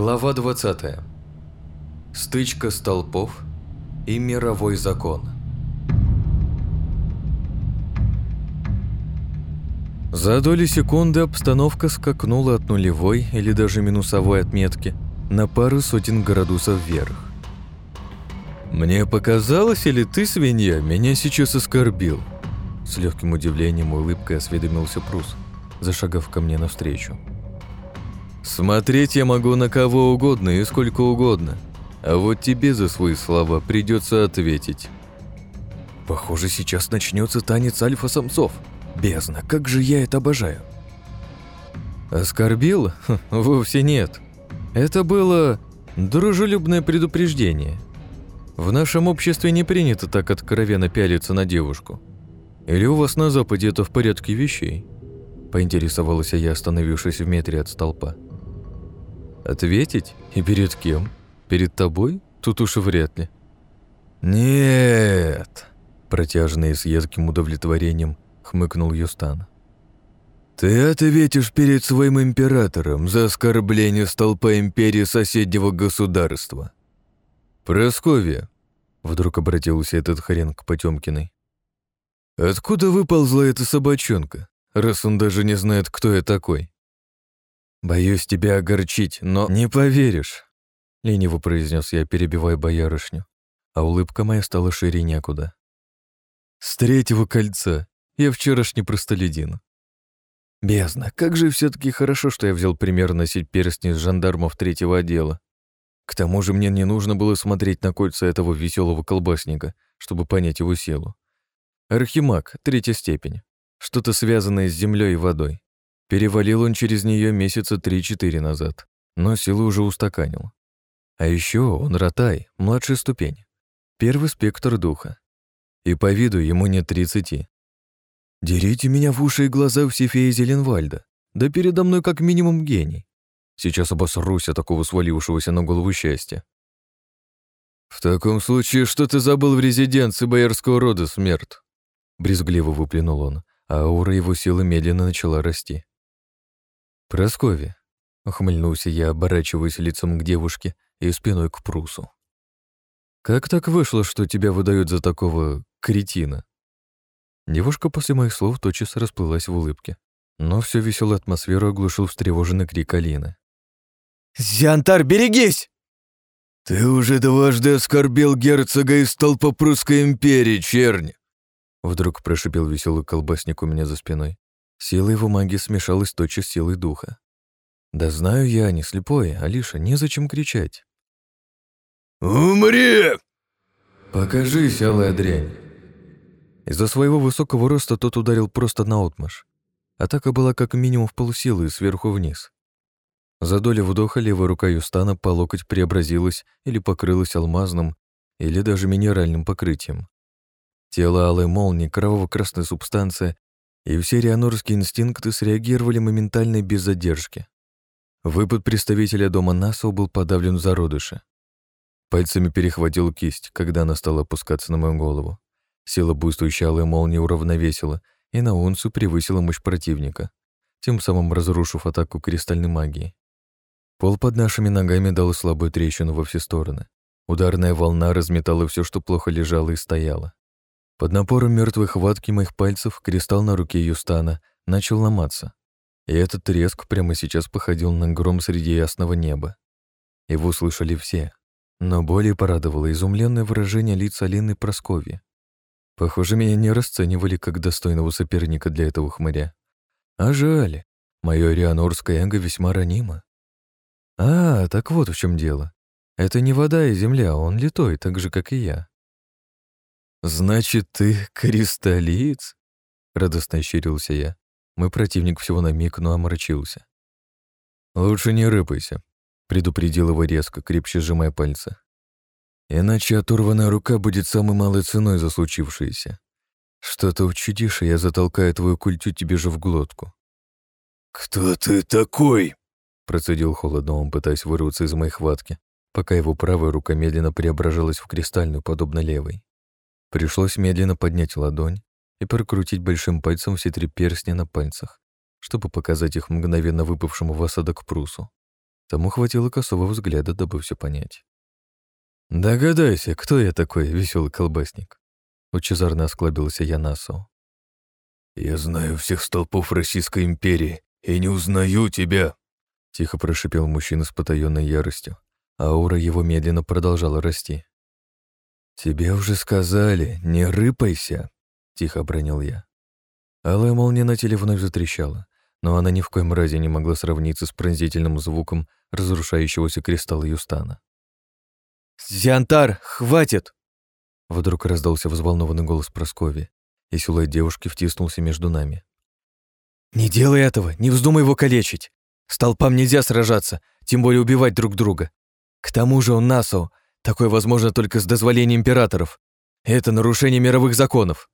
Глава 20. Стычка столпов и мировой закон. За доли секунды обстановка скакнула от нулевой или даже минусовой отметки на пару сотен градусов вверх. «Мне показалось, или ты, свинья, меня сейчас оскорбил?» С легким удивлением и улыбкой осведомился Прус, зашагав ко мне навстречу. «Смотреть я могу на кого угодно и сколько угодно, а вот тебе за свои слова придется ответить». Похоже, сейчас начнется танец альфа-самцов. Бездна, как же я это обожаю. Оскорбил? Хм, вовсе нет. Это было дружелюбное предупреждение. В нашем обществе не принято так откровенно пялиться на девушку. Или у вас на Западе это в порядке вещей? Поинтересовалась я, остановившись в метре от столпа. Ответить? И перед кем? Перед тобой? Тут уж вряд ли. Нет, протяжно и с едким удовлетворением хмыкнул Юстан. «Ты ответишь перед своим императором за оскорбление столпа империи соседнего государства». «Просковья», — вдруг обратился этот хрен к Потемкиной. «Откуда выползла эта собачонка, раз он даже не знает, кто я такой?» «Боюсь тебя огорчить, но не поверишь», — лениво произнес я, перебивая боярышню, а улыбка моя стала шире некуда. «С третьего кольца я вчерашний простолюдин. Бездна, как же все таки хорошо, что я взял пример носить перстни с жандармов третьего отдела. К тому же мне не нужно было смотреть на кольца этого веселого колбасника, чтобы понять его силу. Архимаг, третья степень. Что-то связанное с землей и водой. Перевалил он через нее месяца три-четыре назад, но силу уже устаканил. А еще он ротай, младшая ступень. Первый спектр духа. И по виду ему нет тридцати. Дерите меня в уши и глаза все феи Зеленвальда. Да передо мной как минимум гений. Сейчас обосрусь от такого свалившегося на голову счастья. «В таком случае, что ты забыл в резиденции боярского рода, смерть?» Брезгливо выплюнул он, а аура его силы медленно начала расти. «Прасковья», — ухмыльнулся я, оборачиваясь лицом к девушке и спиной к прусу. «Как так вышло, что тебя выдают за такого кретина?» Девушка после моих слов тотчас расплылась в улыбке. Но всю веселую атмосферу оглушил встревоженный крик Алины. «Зиантар, берегись!» «Ты уже дважды оскорбил герцога из толпа прусской империи, чернь!» Вдруг прошипел веселый колбасник у меня за спиной. Сила его магии смешалась тотчас с силой духа. «Да знаю я, не слепой, Алиша, незачем кричать». «Умри!» «Покажись, алая дрянь!» Из-за своего высокого роста тот ударил просто наотмашь. Атака была как минимум в полусилы сверху вниз. За долю вдоха левая рука Юстана по локоть преобразилась или покрылась алмазным, или даже минеральным покрытием. Тело алой молнии, кроваво-красная субстанция и все рианорские инстинкты среагировали моментально без задержки. Выпад представителя дома Насо был подавлен в зародыше. Пальцами перехватил кисть, когда она стала опускаться на мою голову. Сила буйствующей алой молнии уравновесила и на унцию превысила мощь противника, тем самым разрушив атаку кристальной магии. Пол под нашими ногами дал слабую трещину во все стороны. Ударная волна разметала все, что плохо лежало и стояло. Под напором мертвой хватки моих пальцев кристалл на руке Юстана начал ломаться. И этот треск прямо сейчас походил на гром среди ясного неба. Его услышали все. Но более порадовало изумленное выражение лица Алины Просковья. Похоже, меня не расценивали как достойного соперника для этого хмыря. А жаль, мое рианорское эго весьма ранимо. А, так вот в чем дело. Это не вода и земля, он литой, так же, как и я. «Значит, ты кристаллиц?» — радостно ощерился я. Мой противник всего на миг, но омрачился. «Лучше не рыпайся», — предупредил его резко, крепче сжимая пальцы. Иначе оторванная рука будет самой малой ценой за случившееся. Что-то учудишь, и я затолкаю твою культю тебе же в глотку. «Кто ты такой?» Процедил холодно он, пытаясь вырваться из моей хватки, пока его правая рука медленно преображалась в кристальную, подобно левой. Пришлось медленно поднять ладонь и прокрутить большим пальцем все три перстня на пальцах, чтобы показать их мгновенно выпавшему в осадок прусу. Тому хватило косого взгляда, дабы все понять. «Догадайся, кто я такой, веселый колбасник?» Лучезарно осклабился я Насу. «Я знаю всех столпов Российской империи и не узнаю тебя!» Тихо прошипел мужчина с потаенной яростью. Аура его медленно продолжала расти. «Тебе уже сказали, не рыпайся!» — тихо обронил я. Алая молния на теле вновь затрещала, но она ни в коем разе не могла сравниться с пронзительным звуком разрушающегося кристалла Юстана. «Зиантар, хватит!» Вдруг раздался взволнованный голос Праскови, и силуэт девушки втиснулся между нами. «Не делай этого, не вздумай его калечить. С толпам нельзя сражаться, тем более убивать друг друга. К тому же он Насау, такое возможно только с дозволения императоров. Это нарушение мировых законов».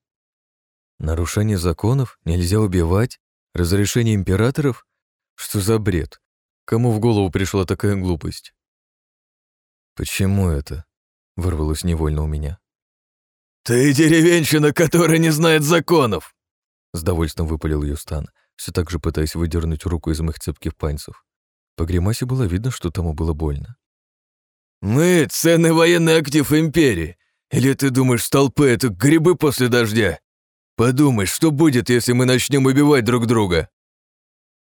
«Нарушение законов? Нельзя убивать? Разрешение императоров? Что за бред? Кому в голову пришла такая глупость?» «Почему это?» — вырвалось невольно у меня. «Ты деревенщина, которая не знает законов!» С довольством выпалил Юстан, все так же пытаясь выдернуть руку из моих цепких пальцев. По гримасе было видно, что тому было больно. «Мы — ценный военный актив Империи. Или ты думаешь, столпы — это грибы после дождя? Подумай, что будет, если мы начнем убивать друг друга?»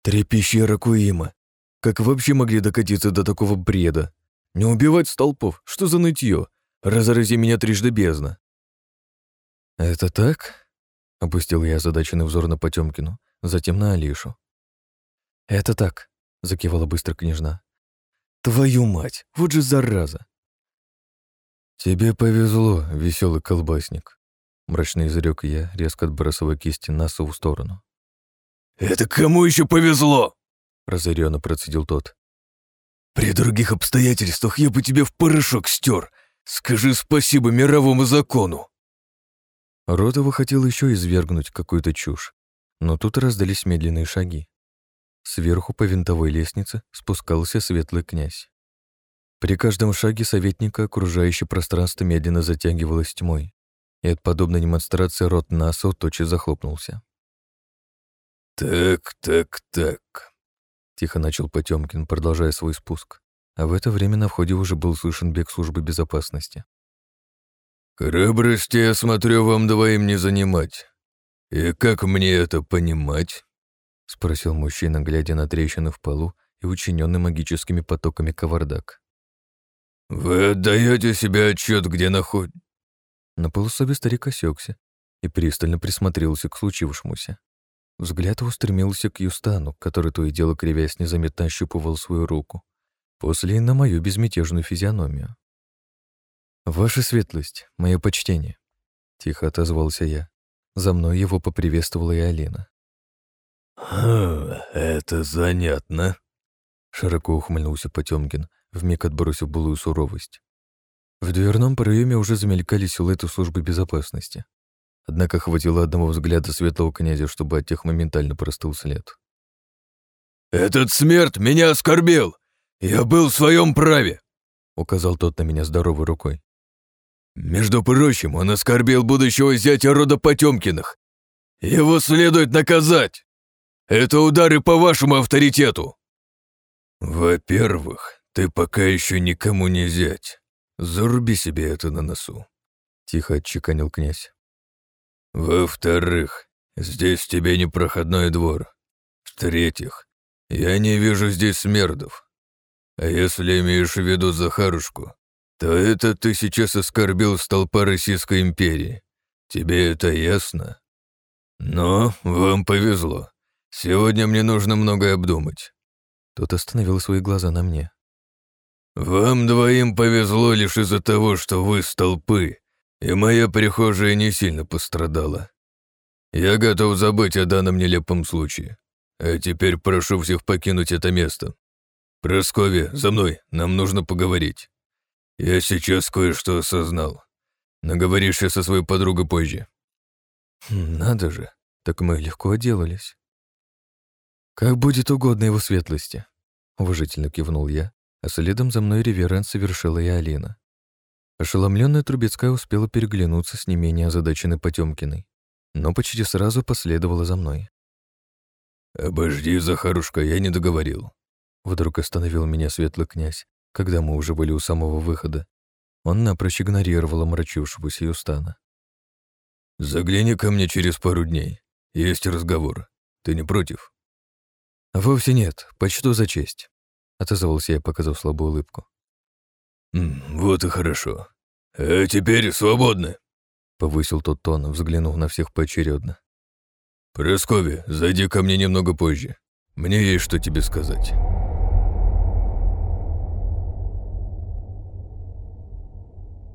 Три пещеры Куима. Как вообще могли докатиться до такого бреда? Не убивать столпов? Что за нытье? Разрази меня трижды бездна. «Это так?» — опустил я озадаченный взор на Потемкину, затем на Алишу. «Это так», — закивала быстро княжна. «Твою мать, вот же зараза!» «Тебе повезло, веселый колбасник», — мрачно изрек я, резко отбрасывая кисти Насу в сторону. «Это кому еще повезло?» — разоренно процедил тот. «При других обстоятельствах я бы тебе в порошок стер. Скажи спасибо мировому закону!» Ротова хотел еще извергнуть какую-то чушь, но тут раздались медленные шаги. Сверху по винтовой лестнице спускался светлый князь. При каждом шаге советника окружающее пространство медленно затягивалось тьмой, и от подобной демонстрации рот Насо тотчас захлопнулся. «Так, так, так», — тихо начал Потемкин, продолжая свой спуск, а в это время на входе уже был слышен бег службы безопасности. «Храбрости, я смотрю, вам двоим не занимать. И как мне это понимать?» — спросил мужчина, глядя на трещины в полу и учиненный магическими потоками кавардак. «Вы отдаете себе отчет, где наход...» На полусобе старик осекся и пристально присмотрелся к случившемуся. Взгляд его стремился к Юстану, который то и дело кривясь незаметно ощупывал свою руку, после на мою безмятежную физиономию. «Ваша светлость, мое почтение», — тихо отозвался я. За мной его поприветствовала и Алина. «Хм, это занятно», — широко ухмыльнулся Потемкин, вмиг отбросив былую суровость. В дверном проеме уже замелькали силуэты службы безопасности. Однако хватило одного взгляда светлого князя, чтобы от тех моментально простыл след. «Этот смерть меня оскорбил! Я был в своем праве!» — указал тот на меня здоровой рукой. Между прочим, он оскорбил будущего зятя рода Потемкиных. Его следует наказать. Это удары по вашему авторитету. Во-первых, ты пока еще никому не зять. Заруби себе это на носу. Тихо отчеканил князь. Во-вторых, здесь тебе не проходной двор. В-третьих, я не вижу здесь смердов. А если имеешь в виду Захарушку, то это ты сейчас оскорбил столпа Российской империи. Тебе это ясно? Но вам повезло. Сегодня мне нужно многое обдумать. Тот остановил свои глаза на мне. Вам двоим повезло лишь из-за того, что вы столпы, и моя прихожая не сильно пострадала. Я готов забыть о данном нелепом случае. А теперь прошу всех покинуть это место. Просковья, за мной, нам нужно поговорить. «Я сейчас кое-что осознал. Наговоришься со своей подругой позже». Хм, «Надо же, так мы легко отделались». «Как будет угодно его светлости», — уважительно кивнул я, а следом за мной реверанс совершила и Алина. Ошеломленная Трубецкая успела переглянуться с не менее озадаченной Потемкиной, но почти сразу последовала за мной. «Обожди, Захарушка, я не договорил. Вдруг остановил меня светлый князь, когда мы уже были у самого выхода. Он напрочь игнорировал омрачившегося Юстана. «Загляни ко мне через пару дней. Есть разговор. Ты не против?» «Вовсе нет. Почту за честь», — отозвался я, показав слабую улыбку. «Вот и хорошо. А теперь свободны», — повысил тот тон, взглянув на всех поочередно. «Прасковья, зайди ко мне немного позже. Мне есть что тебе сказать».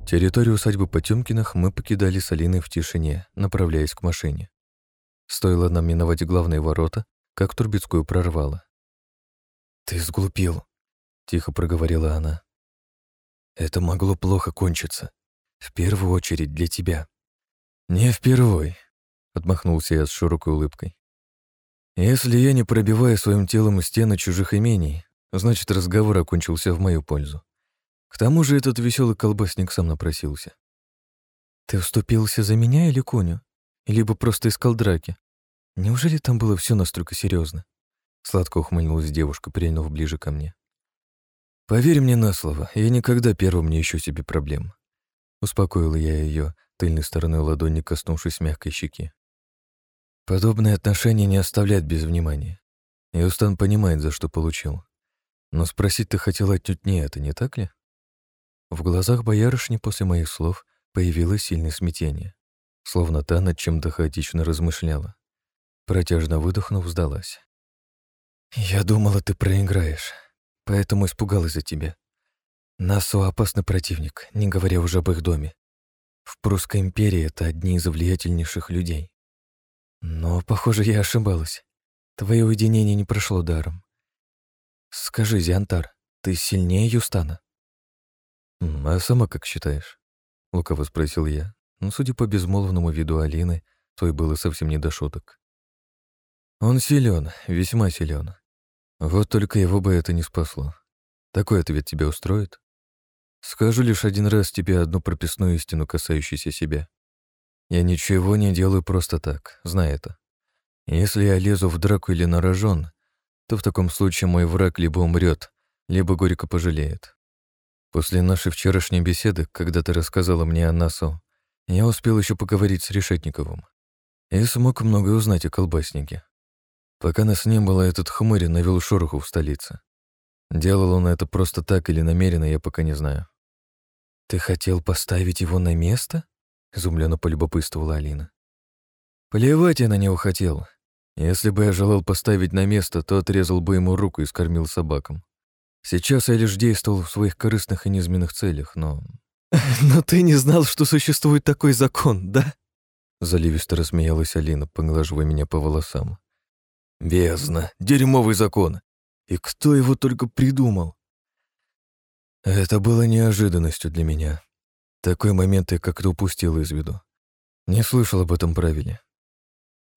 Территорию усадьбы Потемкиных мы покидали с Алиной в тишине, направляясь к машине. Стоило нам миновать главные ворота, как Турбецкую прорвало. «Ты сглупил», — тихо проговорила она. «Это могло плохо кончиться. В первую очередь для тебя». «Не впервой», — отмахнулся я с широкой улыбкой. «Если я не пробиваю своим телом стены чужих имений, значит, разговор окончился в мою пользу. К тому же этот веселый колбасник сам напросился. «Ты вступился за меня или Коню? Либо просто искал драки? Неужели там было все настолько серьезно? Сладко ухмыльнулась девушка, прильнув ближе ко мне. «Поверь мне на слово, я никогда первым не ищу себе проблем». Успокоила я ее, тыльной стороной ладони коснувшись мягкой щеки. Подобные отношения не оставляют без внимания. И Устан понимает, за что получил. Но спросить ты хотела отнюдь не это, не так ли? В глазах боярышни после моих слов появилось сильное смятение, словно та над чем-то хаотично размышляла. Протяжно выдохнув, сдалась. «Я думала, ты проиграешь, поэтому испугалась за тебя. Насу опасный противник, не говоря уже об их доме. В Прусской империи это одни из влиятельнейших людей. Но, похоже, я ошибалась. Твое уединение не прошло даром. Скажи, Зиантар, ты сильнее Юстана?» «А сама как считаешь?» — лукаво спросил я. Но, судя по безмолвному виду Алины, той было совсем не до шуток. «Он силен, весьма силен. Вот только его бы это не спасло. Такой ответ тебя устроит? Скажу лишь один раз тебе одну прописную истину, касающуюся себя. Я ничего не делаю просто так, знай это. Если я лезу в драку или на рожон, то в таком случае мой враг либо умрет, либо горько пожалеет. После нашей вчерашней беседы, когда ты рассказала мне о Насу, я успел еще поговорить с Решетниковым и смог многое узнать о колбаснике. Пока нас не было, этот хмырь навел шороху в столице. Делал он это просто так или намеренно, я пока не знаю. «Ты хотел поставить его на место?» — изумленно полюбопытствовала Алина. «Плевать я на него хотел. Если бы я желал поставить на место, то отрезал бы ему руку и скормил собакам. Сейчас я лишь действовал в своих корыстных и низменных целях, но... «Но ты не знал, что существует такой закон, да?» Заливисто рассмеялась Алина, поглаживая меня по волосам. «Бездна! Дерьмовый закон! И кто его только придумал?» Это было неожиданностью для меня. Такой момент я как-то упустил из виду. Не слышал об этом правиле.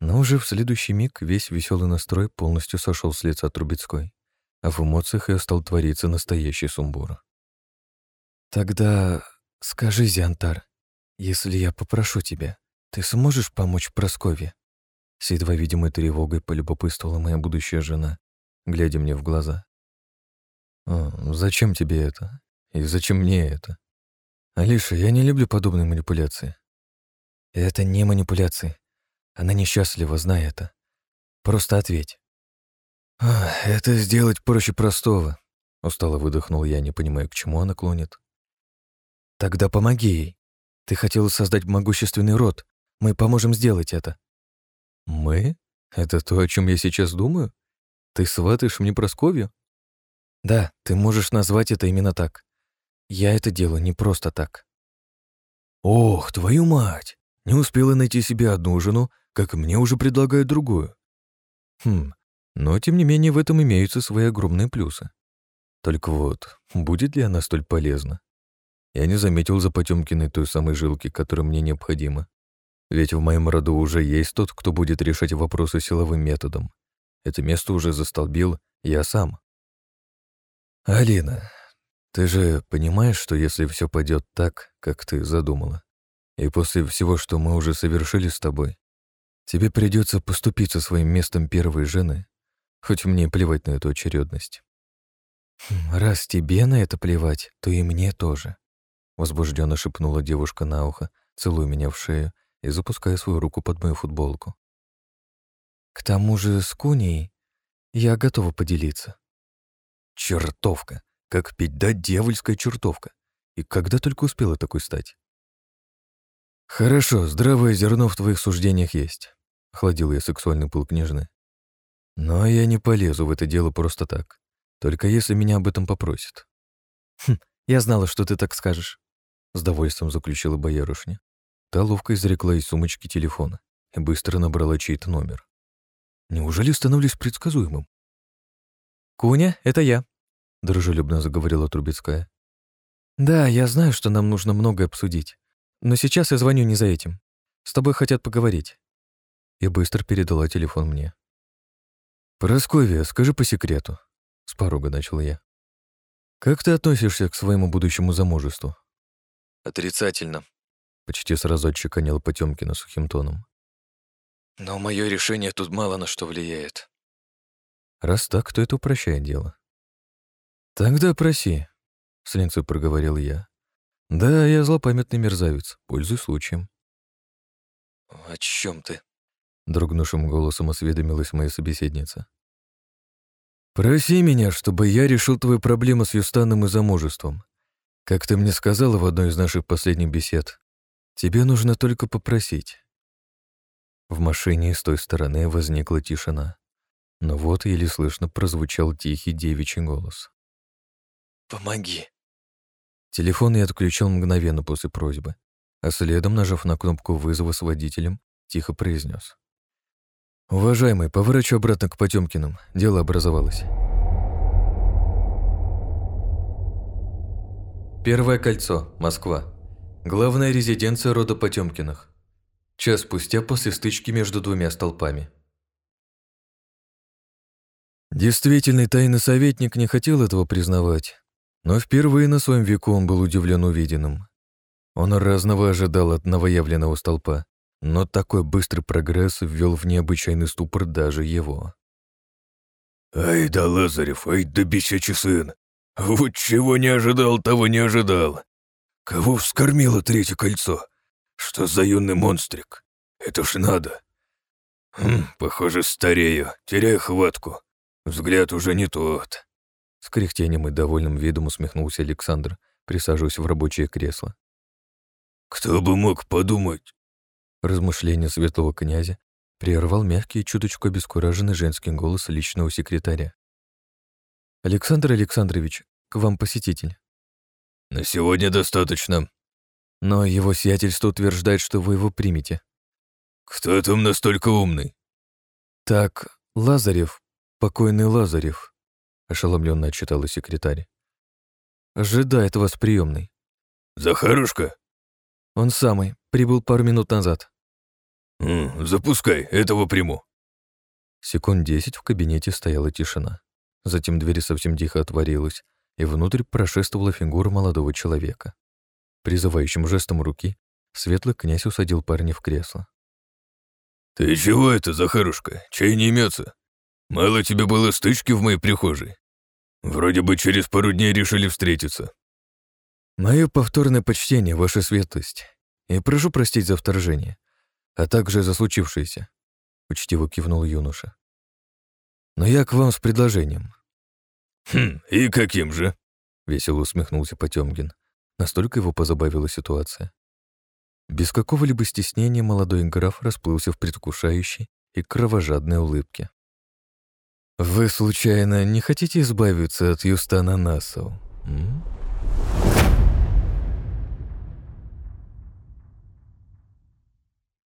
Но уже в следующий миг весь веселый настрой полностью сошел с лица Трубецкой а в эмоциях ее стал твориться настоящий сумбур. «Тогда скажи, Зиантар, если я попрошу тебя, ты сможешь помочь Просковье?» С едва видимой тревогой полюбопытствовала моя будущая жена, глядя мне в глаза. «О, зачем тебе это? И зачем мне это? Алиша, я не люблю подобные манипуляции». «Это не манипуляции. Она несчастлива, знай это. Просто ответь. «Это сделать проще простого», — устало выдохнул я, не понимая, к чему она клонит. «Тогда помоги ей. Ты хотела создать могущественный род. Мы поможем сделать это». «Мы? Это то, о чем я сейчас думаю? Ты сватаешь мне Просковью?» «Да, ты можешь назвать это именно так. Я это делаю не просто так». «Ох, твою мать! Не успела найти себе одну жену, как мне уже предлагают другую. Хм, но, тем не менее, в этом имеются свои огромные плюсы. Только вот, будет ли она столь полезна? Я не заметил за Потёмкиной той самой жилки, которая мне необходима. Ведь в моем роду уже есть тот, кто будет решать вопросы силовым методом. Это место уже застолбил я сам. Алина, ты же понимаешь, что если все пойдет так, как ты задумала, и после всего, что мы уже совершили с тобой, тебе придется поступиться своим местом первой жены, хоть мне плевать на эту очередность. «Хм, «Раз тебе на это плевать, то и мне тоже», — возбужденно шепнула девушка на ухо, целуя меня в шею и запуская свою руку под мою футболку. «К тому же с Куней я готова поделиться». «Чертовка! Как пить дать дьявольская чертовка! И когда только успела такой стать?» «Хорошо, здравое зерно в твоих суждениях есть», — охладил я сексуальный пыл княжны. «Но я не полезу в это дело просто так, только если меня об этом попросят». «Хм, я знала, что ты так скажешь», — с довольством заключила боярышня. Та ловко изрекла из сумочки телефона и быстро набрала чей-то номер. Неужели становлюсь предсказуемым? «Куня, это я», — дружелюбно заговорила Трубецкая. «Да, я знаю, что нам нужно многое обсудить. Но сейчас я звоню не за этим. С тобой хотят поговорить». И быстро передала телефон мне. «Прасковья, скажи по секрету», — с порога начал я. «Как ты относишься к своему будущему замужеству?» «Отрицательно», — почти сразу отчеканил Потёмкина сухим тоном. «Но мое решение тут мало на что влияет». «Раз так, то это упрощает дело». «Тогда проси», — с линцой проговорил я. Да, я злопамятный мерзавец, пользуюсь случаем. О чем ты? Дрогнувшим голосом осведомилась моя собеседница. «Проси меня, чтобы я решил твою проблему с Юстаном и замужеством. Как ты мне сказала в одной из наших последних бесед, тебе нужно только попросить». В машине с той стороны возникла тишина. Но вот еле слышно прозвучал тихий девичий голос. «Помоги!» Телефон я отключил мгновенно после просьбы, а следом, нажав на кнопку вызова с водителем, тихо произнес: «Уважаемый, поворачивай обратно к Потемкиным. Дело образовалось». Первое кольцо, Москва. Главная резиденция рода Потемкиных. Час спустя после стычки между двумя столпами. Действительный тайный советник не хотел этого признавать, но впервые на своем веку он был удивлен увиденным. Он разного ожидал от новоявленного столпа, но такой быстрый прогресс ввел в необычайный ступор даже его. «Ай да Лазарев, ай да бесячий сын! Вот чего не ожидал, того не ожидал! Кого вскормило третье кольцо? Что за юный монстрик? Это ж надо! Хм, похоже, старею, теряю хватку. Взгляд уже не тот. С кряхтением и довольным видом усмехнулся Александр, присаживаясь в рабочее кресло. «Кто бы мог подумать?» Размышления светлого князя прервал мягкий и чуточку обескураженный женский голос личного секретаря. «Александр Александрович, к вам посетитель». «На сегодня достаточно». «Но его сиятельство утверждает, что вы его примете». «Кто там настолько умный?» «Так, Лазарев, покойный Лазарев», — ошеломленно отчитала секретарь. «Ожидает вас приемный. «Захарушка?» «Он самый. Прибыл пару минут назад». М, «Запускай, этого приму». Секунд десять в кабинете стояла тишина. Затем дверь совсем тихо отворилась, и внутрь прошествовала фигура молодого человека. Призывающим жестом руки светлый князь усадил парня в кресло. «Ты чего это, Захарушка? Чай не имется? Мало тебе было стычки в моей прихожей. Вроде бы через пару дней решили встретиться. Мое повторное почтение, ваша светлость, и прошу простить за вторжение, а также за случившееся, учтиво кивнул юноша. Но я к вам с предложением. Хм, и каким же? Весело усмехнулся Потемкин. Настолько его позабавила ситуация. Без какого-либо стеснения молодой граф расплылся в предвкушающей и кровожадной улыбке. «Вы, случайно, не хотите избавиться от Юстана Насау?» м?